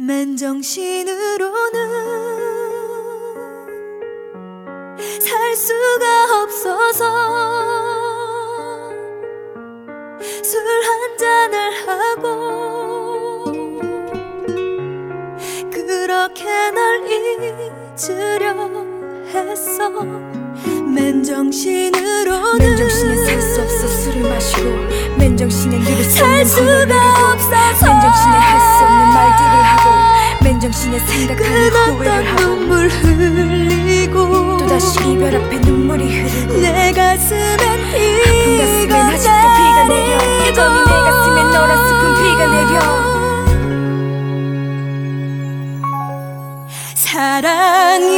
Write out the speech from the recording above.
맨정신으로는 살 수가 없어서 술 한 잔을 하고 그렇게 날 잊으려 했어. 맨정신으로는 맨정신은 살수 없어 술을 마시고 맨정신은 누를 수살 없는 수가 험을 없어서 맨정신에 맨정신에 생각하는 후회를 하고 눈물 흘리고 또다시 이별 앞에 눈물이 흐르고 내 가슴엔 아픈 비가 가슴엔 아직도 비가 내려. 여전히 내 가슴에 너란 슬픈 비가 내려. 사랑